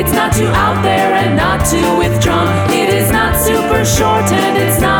It's not too out there and not too withdrawn. It is not super short and it's not.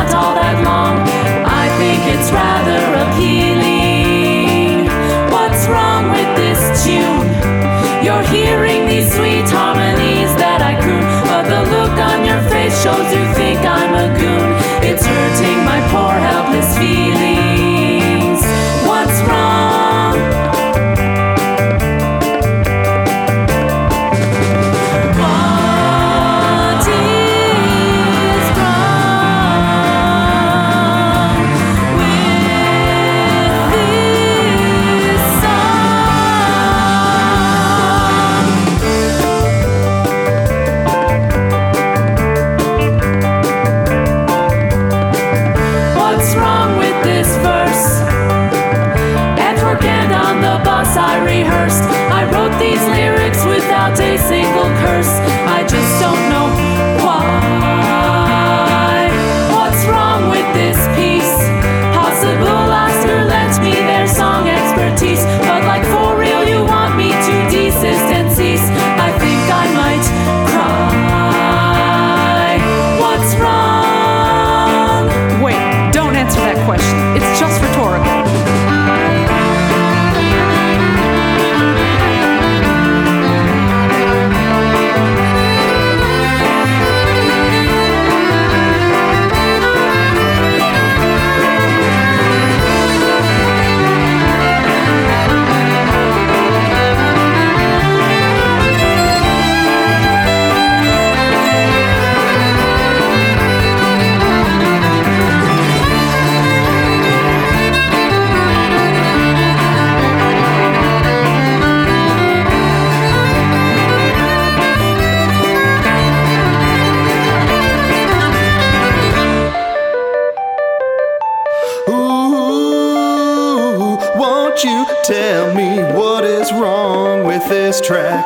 Tell me what is wrong with this track.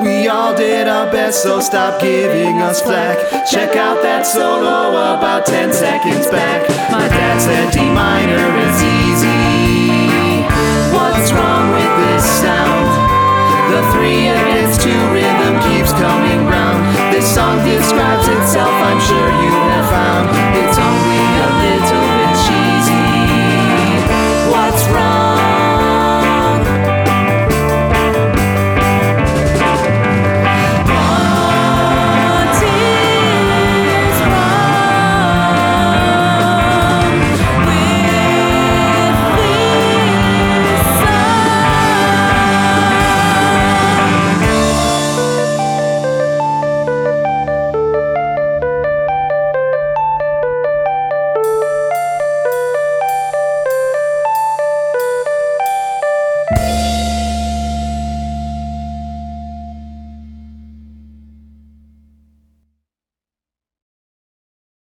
We all did our best, so stop giving us flack. Check out that solo about 10 seconds back. My dad said D minor is easy.